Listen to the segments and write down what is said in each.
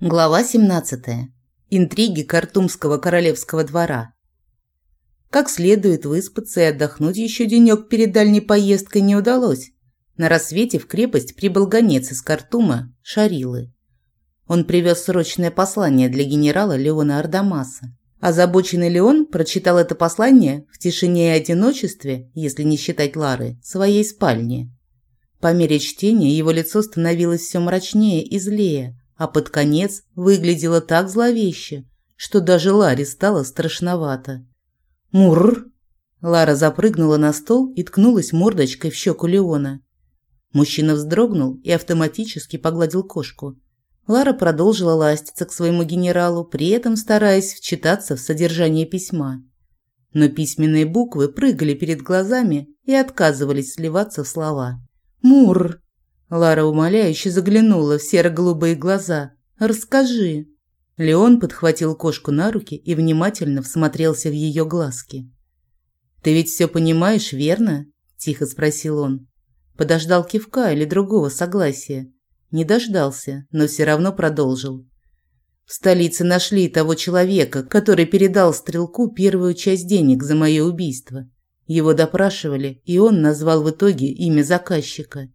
Глава 17. Интриги Картумского королевского двора. Как следует выспаться и отдохнуть еще денек перед дальней поездкой не удалось. На рассвете в крепость прибыл гонец из Картума, Шарилы. Он привез срочное послание для генерала Леона Ардамаса. Озабоченный Леон прочитал это послание в тишине и одиночестве, если не считать Лары, своей спальне. По мере чтения его лицо становилось все мрачнее и злее – а под конец выглядела так зловеще, что даже Ларе стало страшновато. «Мурр!» Лара запрыгнула на стол и ткнулась мордочкой в щеку Леона. Мужчина вздрогнул и автоматически погладил кошку. Лара продолжила ластиться к своему генералу, при этом стараясь вчитаться в содержание письма. Но письменные буквы прыгали перед глазами и отказывались сливаться в слова. «Мурр!» Лара умоляюще заглянула в серо-голубые глаза. «Расскажи». Леон подхватил кошку на руки и внимательно всмотрелся в ее глазки. «Ты ведь все понимаешь, верно?» – тихо спросил он. Подождал кивка или другого согласия. Не дождался, но все равно продолжил. В столице нашли того человека, который передал стрелку первую часть денег за мое убийство. Его допрашивали, и он назвал в итоге имя заказчика.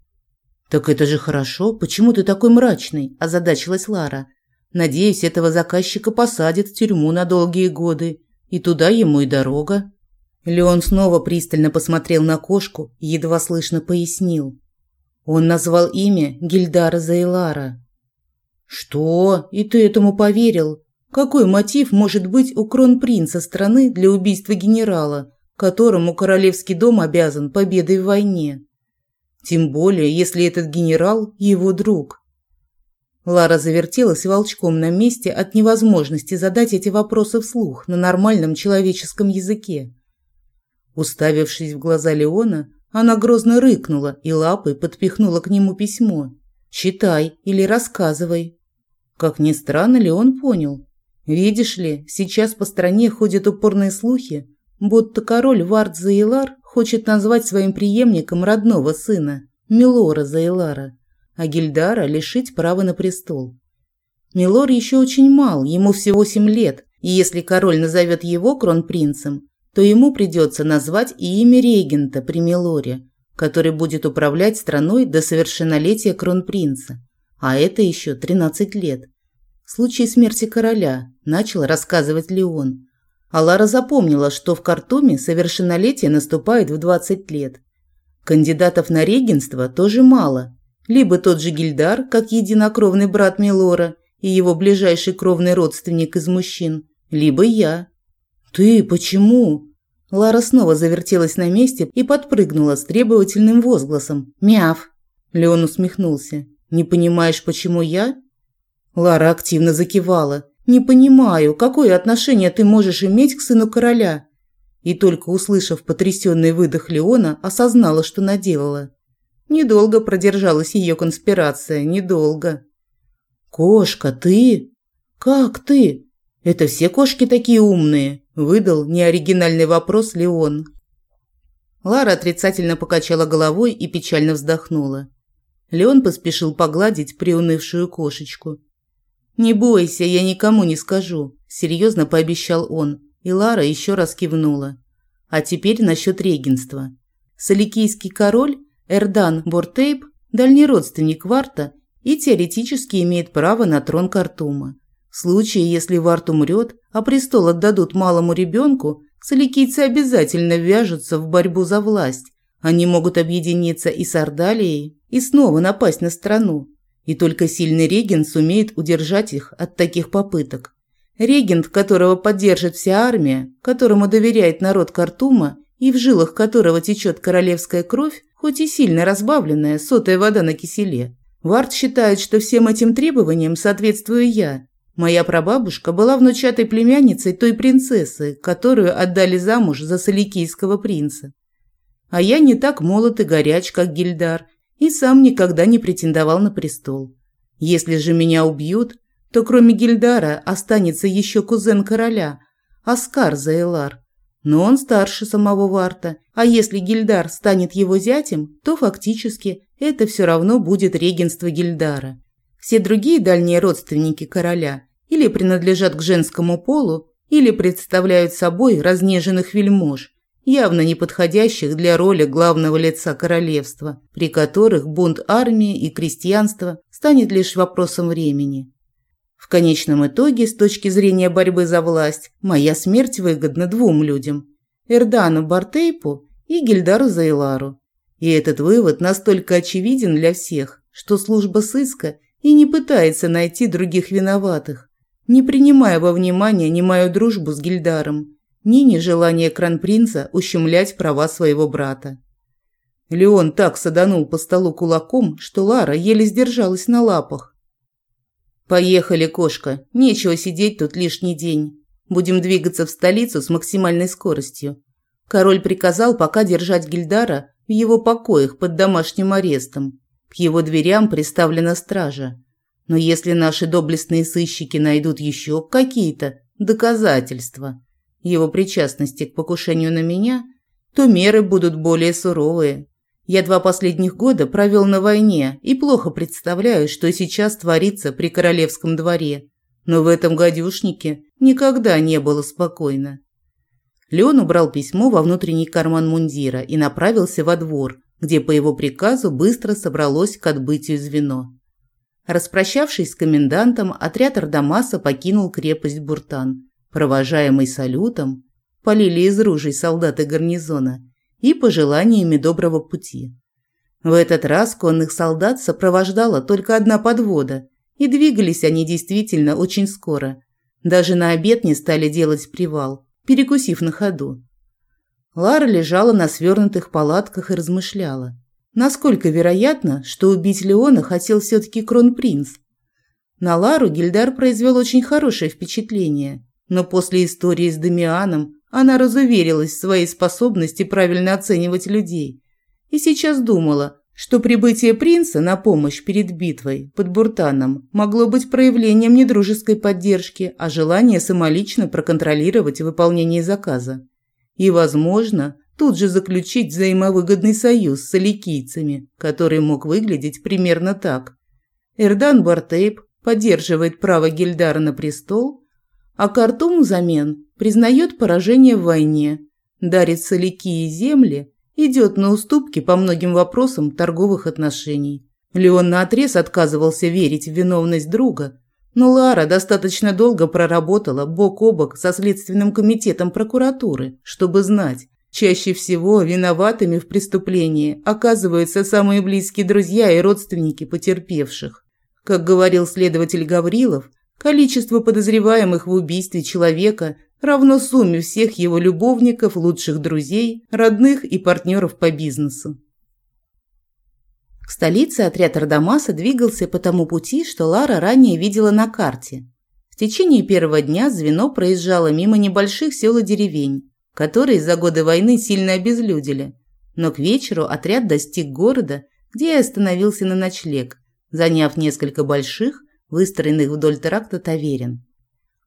«Так это же хорошо. Почему ты такой мрачный?» – озадачилась Лара. «Надеюсь, этого заказчика посадят в тюрьму на долгие годы. И туда ему и дорога». Леон снова пристально посмотрел на кошку и едва слышно пояснил. Он назвал имя Гильдара Зайлара. «Что? И ты этому поверил? Какой мотив может быть у кронпринца страны для убийства генерала, которому королевский дом обязан победой в войне?» Тем более, если этот генерал – его друг. Лара завертелась волчком на месте от невозможности задать эти вопросы вслух на нормальном человеческом языке. Уставившись в глаза Леона, она грозно рыкнула и лапой подпихнула к нему письмо. «Читай или рассказывай». Как ни странно, Леон понял. Видишь ли, сейчас по стране ходят упорные слухи, будто король Вард Заилар хочет назвать своим преемником родного сына, Милора Зайлара, а Гильдара лишить права на престол. Милор еще очень мал, ему всего семь лет, и если король назовет его кронпринцем, то ему придется назвать и имя регента при Милоре, который будет управлять страной до совершеннолетия кронпринца, а это еще 13 лет. В случае смерти короля, начал рассказывать Леон, а Лара запомнила, что в Картуме совершеннолетие наступает в 20 лет. Кандидатов на регенство тоже мало. Либо тот же Гильдар, как единокровный брат Милора и его ближайший кровный родственник из мужчин, либо я. «Ты почему?» Лара снова завертелась на месте и подпрыгнула с требовательным возгласом. «Мяв!» Леон усмехнулся. «Не понимаешь, почему я?» Лара активно закивала. Не понимаю, какое отношение ты можешь иметь к сыну короля?» И только услышав потрясенный выдох Леона, осознала, что наделала. Недолго продержалась ее конспирация, недолго. «Кошка, ты? Как ты? Это все кошки такие умные?» – выдал неоригинальный вопрос Леон. Лара отрицательно покачала головой и печально вздохнула. Леон поспешил погладить приунывшую кошечку. «Не бойся, я никому не скажу», – серьезно пообещал он, и Лара еще раз кивнула. «А теперь насчет регенства. Соликийский король Эрдан Бортейп – дальний родственник Варта и теоретически имеет право на трон Картума. В случае, если Варт умрет, а престол отдадут малому ребенку, соликийцы обязательно вяжутся в борьбу за власть. Они могут объединиться и с Ордалией, и снова напасть на страну, и только сильный регент сумеет удержать их от таких попыток. Регент, которого поддержит вся армия, которому доверяет народ Картума и в жилах которого течет королевская кровь, хоть и сильно разбавленная, сотая вода на киселе. Вард считает, что всем этим требованиям соответствую я. Моя прабабушка была внучатой племянницей той принцессы, которую отдали замуж за соликийского принца. А я не так молод и горяч, как Гильдар, и сам никогда не претендовал на престол. Если же меня убьют, то кроме Гильдара останется еще кузен короля, Аскар Заэлар. Но он старше самого Варта, а если Гильдар станет его зятем, то фактически это все равно будет регенство Гильдара. Все другие дальние родственники короля или принадлежат к женскому полу, или представляют собой разнеженных вельмож, явно не подходящих для роли главного лица королевства, при которых бунт армии и крестьянства станет лишь вопросом времени. В конечном итоге, с точки зрения борьбы за власть, моя смерть выгодна двум людям – Эрдану Бартейпу и Гильдару Зайлару. И этот вывод настолько очевиден для всех, что служба сыска и не пытается найти других виноватых, не принимая во внимание ни мою дружбу с Гильдаром, ни нежелание кронпринца ущемлять права своего брата. Леон так саданул по столу кулаком, что Лара еле сдержалась на лапах. «Поехали, кошка. Нечего сидеть тут лишний день. Будем двигаться в столицу с максимальной скоростью. Король приказал пока держать Гильдара в его покоях под домашним арестом. К его дверям приставлена стража. Но если наши доблестные сыщики найдут еще какие-то доказательства его причастности к покушению на меня, то меры будут более суровые. Я два последних года провел на войне и плохо представляю, что сейчас творится при королевском дворе. Но в этом гадюшнике никогда не было спокойно. Леон убрал письмо во внутренний карман мундира и направился во двор, где по его приказу быстро собралось к отбытию звено. Распрощавшись с комендантом, отряд Ардамаса покинул крепость Буртан, провожаемый салютом, полили из ружей солдаты гарнизона – и пожеланиями доброго пути. В этот раз конных солдат сопровождала только одна подвода, и двигались они действительно очень скоро. Даже на обед не стали делать привал, перекусив на ходу. Лара лежала на свернутых палатках и размышляла. Насколько вероятно, что убить Леона хотел все-таки кронпринц? На Лару Гильдар произвел очень хорошее впечатление, но после истории с Дамианом она разуверилась в своей способности правильно оценивать людей и сейчас думала, что прибытие принца на помощь перед битвой под Буртаном могло быть проявлением не дружеской поддержки, а желания самолично проконтролировать выполнение заказа. И, возможно, тут же заключить взаимовыгодный союз с аликийцами, который мог выглядеть примерно так. Эрдан Бартейп поддерживает право Гильдара на престол, а Картум взамен признает поражение в войне, дарит соляки и земли, идет на уступки по многим вопросам торговых отношений. Леон наотрез отказывался верить в виновность друга, но Лара достаточно долго проработала бок о бок со Следственным комитетом прокуратуры, чтобы знать, чаще всего виноватыми в преступлении оказываются самые близкие друзья и родственники потерпевших. Как говорил следователь Гаврилов, количество подозреваемых в убийстве человека равно сумме всех его любовников, лучших друзей, родных и партнеров по бизнесу. К столице отряд Ардамаса двигался по тому пути, что Лара ранее видела на карте. В течение первого дня звено проезжало мимо небольших сел и деревень, которые за годы войны сильно обезлюдили. Но к вечеру отряд достиг города, где и остановился на ночлег, заняв несколько больших, выстроенных вдоль тракта таверен.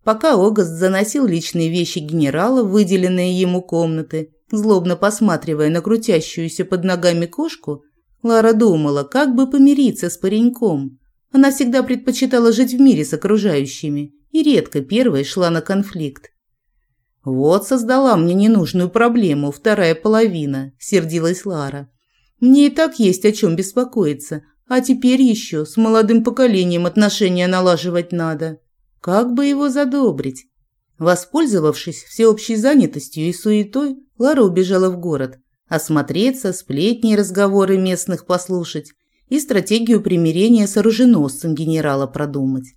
Пока Огаст заносил личные вещи генерала выделенные ему комнаты, злобно посматривая на крутящуюся под ногами кошку, Лара думала, как бы помириться с пареньком. Она всегда предпочитала жить в мире с окружающими и редко первой шла на конфликт. «Вот создала мне ненужную проблему вторая половина», – сердилась Лара. «Мне и так есть о чем беспокоиться, а теперь еще с молодым поколением отношения налаживать надо». Как бы его задобрить? Воспользовавшись всеобщей занятостью и суетой, Лара убежала в город, осмотреться, сплетни и разговоры местных послушать и стратегию примирения с оруженосцем генерала продумать.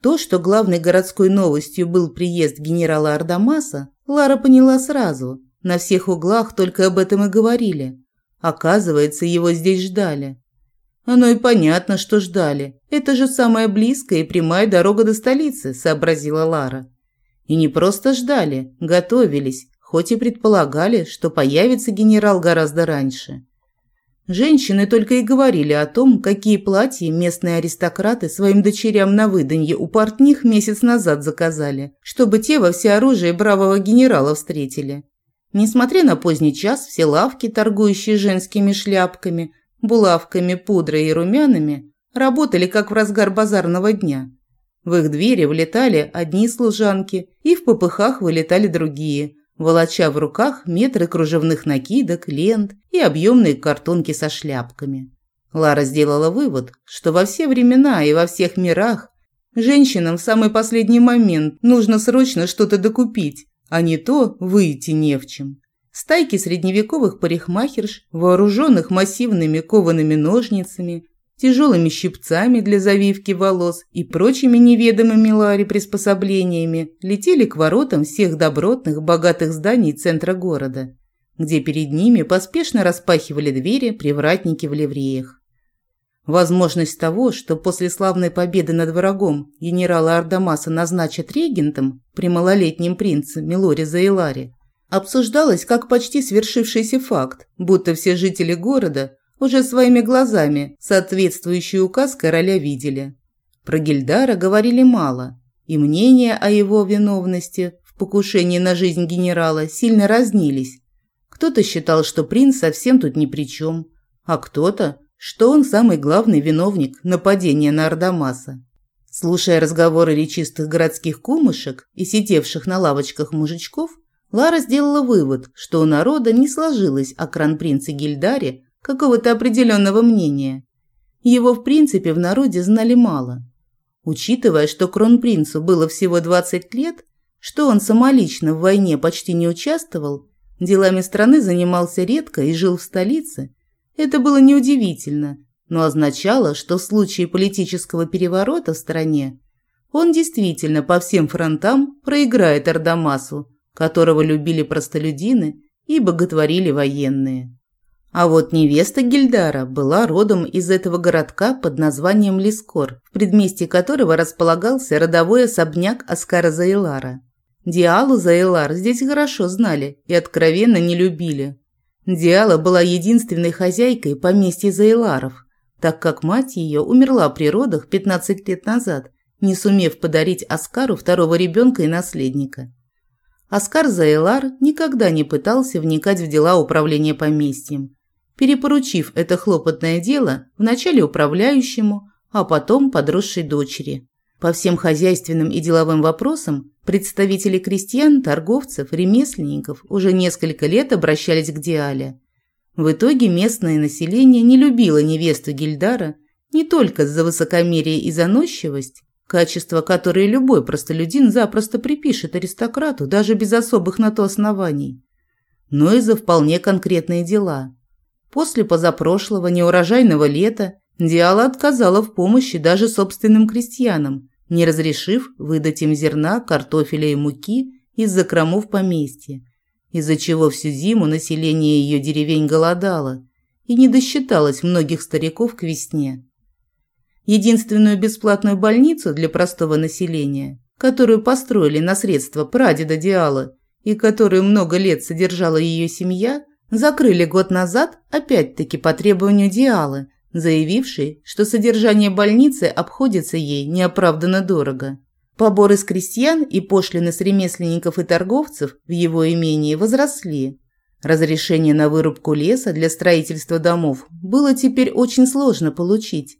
То, что главной городской новостью был приезд генерала Ардамаса, Лара поняла сразу. На всех углах только об этом и говорили. Оказывается, его здесь ждали. Оно и понятно, что ждали. Это же самая близкая и прямая дорога до столицы, сообразила Лара. И не просто ждали, готовились, хоть и предполагали, что появится генерал гораздо раньше. Женщины только и говорили о том, какие платья местные аристократы своим дочерям на выданье у портних месяц назад заказали, чтобы те во всеоружие бравого генерала встретили. Несмотря на поздний час, все лавки, торгующие женскими шляпками, булавками, пудрой и румянами, работали как в разгар базарного дня. В их двери влетали одни служанки, и в попыхах вылетали другие, волоча в руках метры кружевных накидок, лент и объемные картонки со шляпками. Лара сделала вывод, что во все времена и во всех мирах женщинам в самый последний момент нужно срочно что-то докупить, а не то выйти не в чем. Стайки средневековых парикмахерш, вооруженных массивными коваными ножницами, тяжелыми щипцами для завивки волос и прочими неведомыми Ларе приспособлениями, летели к воротам всех добротных, богатых зданий центра города, где перед ними поспешно распахивали двери привратники в ливреях. Возможность того, что после славной победы над врагом генерала Ардамаса назначат регентом при малолетнем принце Милоре Заиларе, обсуждалась как почти свершившийся факт, будто все жители города уже своими глазами соответствующий указ короля видели. Про Гильдара говорили мало, и мнения о его виновности в покушении на жизнь генерала сильно разнились. Кто-то считал, что принц совсем тут ни при чем, а кто-то – что он самый главный виновник нападения на Ардамаса. Слушая разговоры речистых городских кумышек и сидевших на лавочках мужичков, Лара сделала вывод, что у народа не сложилось о кронпринце Гильдаре какого-то определенного мнения. Его, в принципе, в народе знали мало. Учитывая, что кронпринцу было всего 20 лет, что он самолично в войне почти не участвовал, делами страны занимался редко и жил в столице, это было неудивительно, но означало, что в случае политического переворота в стране он действительно по всем фронтам проиграет Ардамасу, которого любили простолюдины и боготворили военные. А вот невеста Гильдара была родом из этого городка под названием Лискор, в предместье которого располагался родовой особняк Аскара Заилара. Диалу Заилар здесь хорошо знали и откровенно не любили. Диала была единственной хозяйкой поместья Зайларов, так как мать ее умерла при родах 15 лет назад, не сумев подарить Аскару второго ребенка и наследника. Аскар Зайлар никогда не пытался вникать в дела управления поместьем, перепоручив это хлопотное дело вначале управляющему, а потом подросшей дочери. По всем хозяйственным и деловым вопросам представители крестьян, торговцев, ремесленников уже несколько лет обращались к Диале. В итоге местное население не любило невесту Гильдара не только за высокомерие и заносчивость, качества, которые любой простолюдин запросто припишет аристократу даже без особых на то оснований, но и за вполне конкретные дела. После позапрошлого неурожайного лета Диала отказала в помощи даже собственным крестьянам, не разрешив выдать им зерна, картофеля и муки из закромов поместья, из-за чего всю зиму население ее деревень голодало и не досчиталось многих стариков к весне. Единственную бесплатную больницу для простого населения, которую построили на средства прадеда Диала и которую много лет содержала ее семья, закрыли год назад опять-таки по требованию Диалы – заявивший, что содержание больницы обходится ей неоправданно дорого. Поборы с крестьян и пошлины с ремесленников и торговцев в его имении возросли. Разрешение на вырубку леса для строительства домов было теперь очень сложно получить.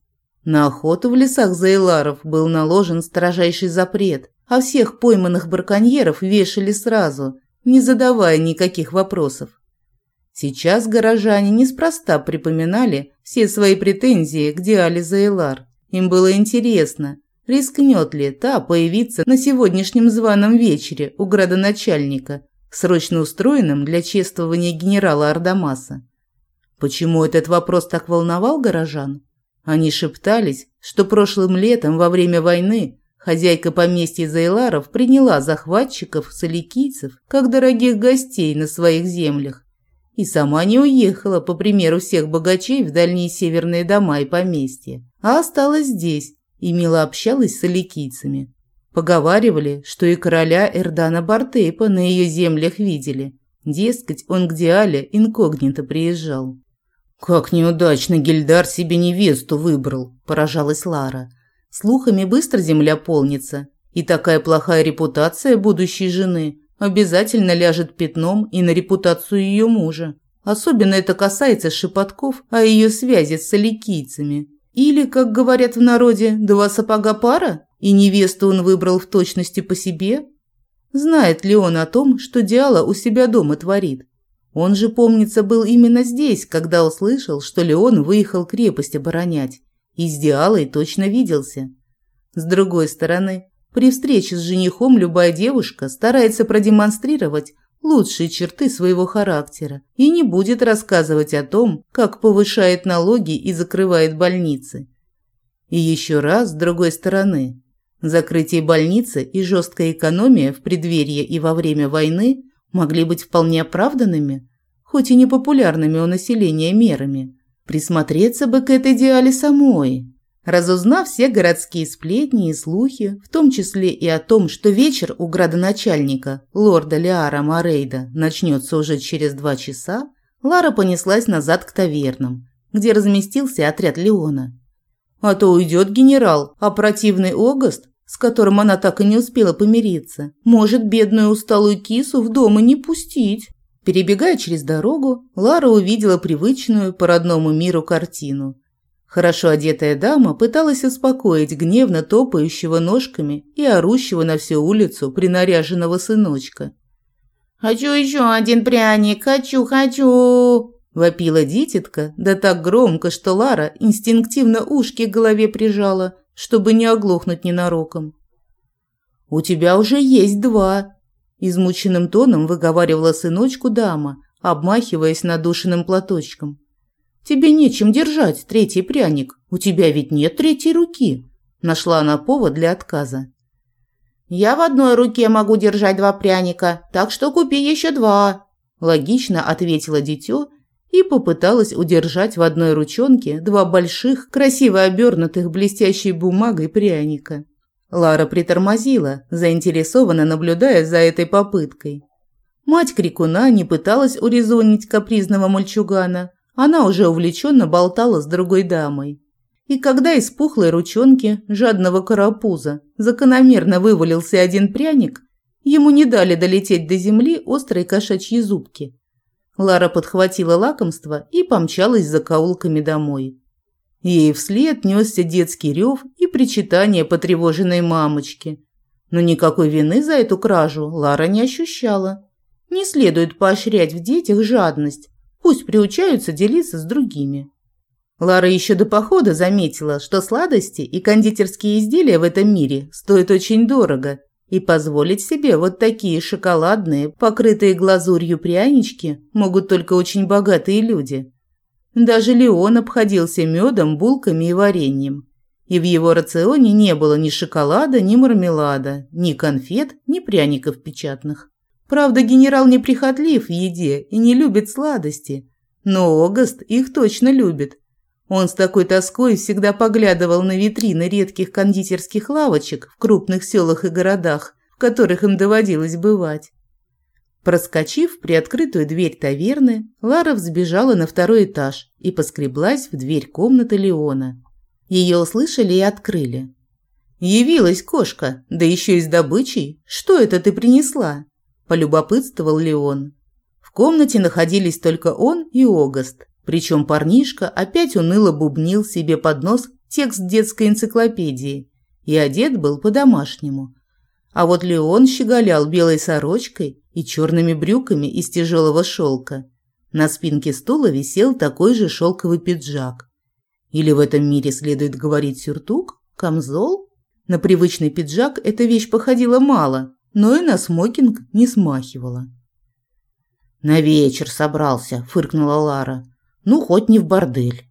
На охоту в лесах Зайларов был наложен строжайший запрет, а всех пойманных браконьеров вешали сразу, не задавая никаких вопросов. Сейчас горожане неспроста припоминали все свои претензии к Диале Зайлар. Им было интересно, рискнет ли та появиться на сегодняшнем званом вечере у градоначальника, срочно устроенном для чествования генерала Ардамаса. Почему этот вопрос так волновал горожан? Они шептались, что прошлым летом во время войны хозяйка поместья Зайларов приняла захватчиков, соликийцев, как дорогих гостей на своих землях и сама не уехала, по примеру всех богачей, в дальние северные дома и поместья, а осталась здесь и мило общалась с аликийцами. Поговаривали, что и короля Эрдана Бартейпа на ее землях видели. Дескать, он к Диале инкогнито приезжал. «Как неудачно Гильдар себе невесту выбрал», – поражалась Лара. «Слухами быстро земля полнится, и такая плохая репутация будущей жены обязательно ляжет пятном и на репутацию ее мужа. Особенно это касается шепотков о ее связи с соликийцами. Или, как говорят в народе, два сапога пара, и невесту он выбрал в точности по себе? Знает ли он о том, что Диала у себя дома творит? Он же, помнится, был именно здесь, когда услышал, что Леон выехал крепость оборонять. И с Диалой точно виделся. С другой стороны, при встрече с женихом любая девушка старается продемонстрировать лучшие черты своего характера и не будет рассказывать о том, как повышает налоги и закрывает больницы. И еще раз с другой стороны, закрытие больницы и жесткая экономия в преддверии и во время войны могли быть вполне оправданными, хоть и непопулярными у населения мерами. Присмотреться бы к этой идеале самой. Разузнав все городские сплетни и слухи, в том числе и о том, что вечер у градоначальника, лорда Лиара Морейда, начнется уже через два часа, Лара понеслась назад к тавернам, где разместился отряд Леона. А то уйдет генерал, а противный Огаст, с которым она так и не успела помириться, может бедную усталую кису в дом и не пустить. Перебегая через дорогу, Лара увидела привычную по родному миру картину. Хорошо одетая дама пыталась успокоить гневно топающего ножками и орущего на всю улицу принаряженного сыночка. «Хочу еще один пряник! Хочу, хочу!» Вопила дитятка, да так громко, что Лара инстинктивно ушки к голове прижала, чтобы не оглохнуть ненароком. «У тебя уже есть два!» Измученным тоном выговаривала сыночку дама, обмахиваясь надушенным платочком. «Тебе нечем держать третий пряник, у тебя ведь нет третьей руки!» Нашла она повод для отказа. «Я в одной руке могу держать два пряника, так что купи еще два!» Логично ответила дитё и попыталась удержать в одной ручонке два больших, красиво обернутых блестящей бумагой пряника. Лара притормозила, заинтересованно наблюдая за этой попыткой. Мать крикуна не пыталась урезонить капризного мальчугана, она уже увлеченно болтала с другой дамой. И когда из пухлой ручонки жадного карапуза закономерно вывалился один пряник, ему не дали долететь до земли острые кошачьи зубки. Лара подхватила лакомство и помчалась за каулками домой. Ей вслед несся детский рев и причитание потревоженной мамочки. Но никакой вины за эту кражу Лара не ощущала. Не следует поощрять в детях жадность, пусть приучаются делиться с другими. Лара еще до похода заметила, что сладости и кондитерские изделия в этом мире стоят очень дорого, и позволить себе вот такие шоколадные, покрытые глазурью прянички могут только очень богатые люди. Даже Леон обходился медом, булками и вареньем. И в его рационе не было ни шоколада, ни мармелада, ни конфет, ни пряников печатных. Правда, генерал не прихотлив в еде и не любит сладости, но Огаст их точно любит. Он с такой тоской всегда поглядывал на витрины редких кондитерских лавочек в крупных селах и городах, в которых им доводилось бывать. Проскочив приоткрытую дверь таверны, Лара взбежала на второй этаж и поскреблась в дверь комнаты Леона. Ее услышали и открыли. «Явилась кошка, да еще и с добычей. Что это ты принесла?» – полюбопытствовал Леон. В комнате находились только он и Огаст, причем парнишка опять уныло бубнил себе под нос текст детской энциклопедии и одет был по-домашнему. А вот Леон щеголял белой сорочкой и черными брюками из тяжелого шелка. На спинке стула висел такой же шелковый пиджак. Или в этом мире следует говорить сюртук, камзол? На привычный пиджак эта вещь походила мало, но и на смокинг не смахивала. «На вечер собрался», – фыркнула Лара. «Ну, хоть не в бордель».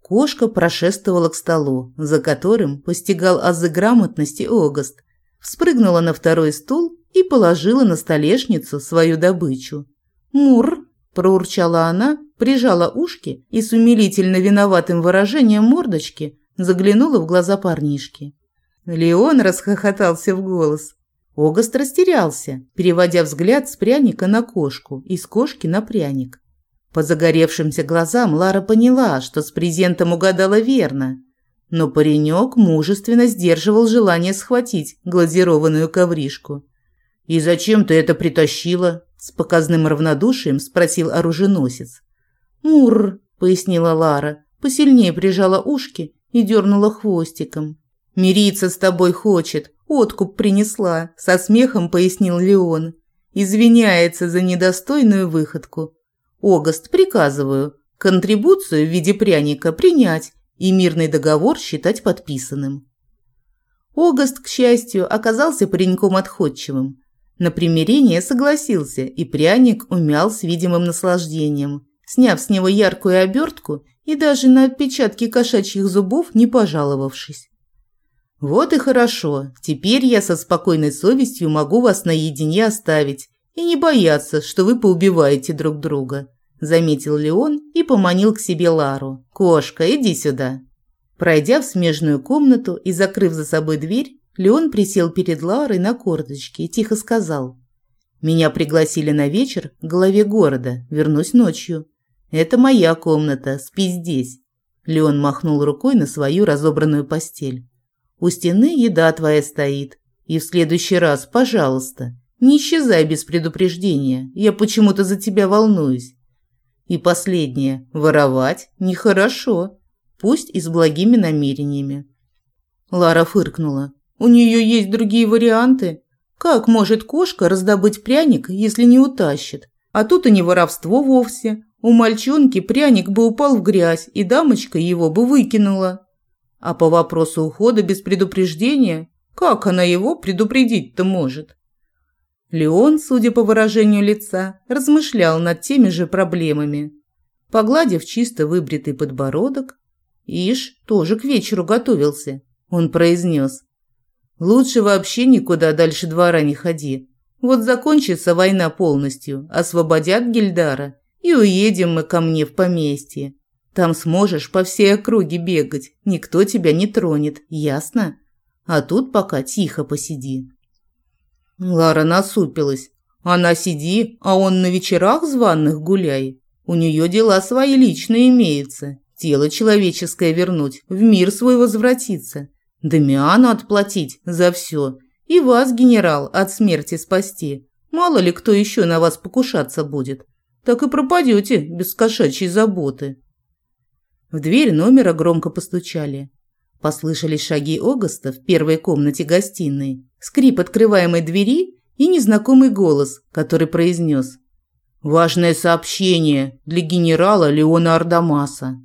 Кошка прошествовала к столу, за которым постигал азы грамотности Огаст, вспрыгнула на второй стул и положила на столешницу свою добычу. «Мур!» – проурчала она, прижала ушки и с умилительно виноватым выражением мордочки заглянула в глаза парнишки. Леон расхохотался в голос. Огаст растерялся, переводя взгляд с пряника на кошку и с кошки на пряник. По загоревшимся глазам Лара поняла, что с презентом угадала верно. Но паренек мужественно сдерживал желание схватить глазированную ковришку. «И зачем ты это притащила?» – с показным равнодушием спросил оруженосец. «Мур», – пояснила Лара, посильнее прижала ушки и дернула хвостиком. «Мириться с тобой хочет, откуп принесла», – со смехом пояснил Леон. «Извиняется за недостойную выходку. Огаст, приказываю, контрибуцию в виде пряника принять и мирный договор считать подписанным». Огаст, к счастью, оказался пареньком отходчивым. На примирение согласился, и пряник умял с видимым наслаждением, сняв с него яркую обертку и даже на отпечатки кошачьих зубов не пожаловавшись. «Вот и хорошо. Теперь я со спокойной совестью могу вас наедине оставить и не бояться, что вы поубиваете друг друга», заметил Леон и поманил к себе Лару. «Кошка, иди сюда». Пройдя в смежную комнату и закрыв за собой дверь, Леон присел перед Ларой на корточки и тихо сказал. «Меня пригласили на вечер к главе города. Вернусь ночью. Это моя комната. Спи здесь». Леон махнул рукой на свою разобранную постель. «У стены еда твоя стоит. И в следующий раз, пожалуйста, не исчезай без предупреждения. Я почему-то за тебя волнуюсь. И последнее. Воровать нехорошо. Пусть и с благими намерениями». Лара фыркнула. У нее есть другие варианты. Как может кошка раздобыть пряник, если не утащит? А тут и не воровство вовсе. У мальчонки пряник бы упал в грязь, и дамочка его бы выкинула. А по вопросу ухода без предупреждения, как она его предупредить-то может? Леон, судя по выражению лица, размышлял над теми же проблемами. Погладив чисто выбритый подбородок, Иш тоже к вечеру готовился. Он произнес – Лучше вообще никуда дальше двора не ходи. Вот закончится война полностью, освободят Гильдара, и уедем мы ко мне в поместье. Там сможешь по всей округе бегать, никто тебя не тронет, ясно? А тут пока тихо посиди». Лара насупилась. «Она сиди, а он на вечерах званных гуляй. У нее дела свои личные имеются. Тело человеческое вернуть, в мир свой возвратиться. Дамиану отплатить за все. И вас, генерал, от смерти спасти. Мало ли кто еще на вас покушаться будет. Так и пропадете без кошачьей заботы. В дверь номера громко постучали. Послышались шаги Огаста в первой комнате гостиной, скрип открываемой двери и незнакомый голос, который произнес «Важное сообщение для генерала Леона Ардамаса».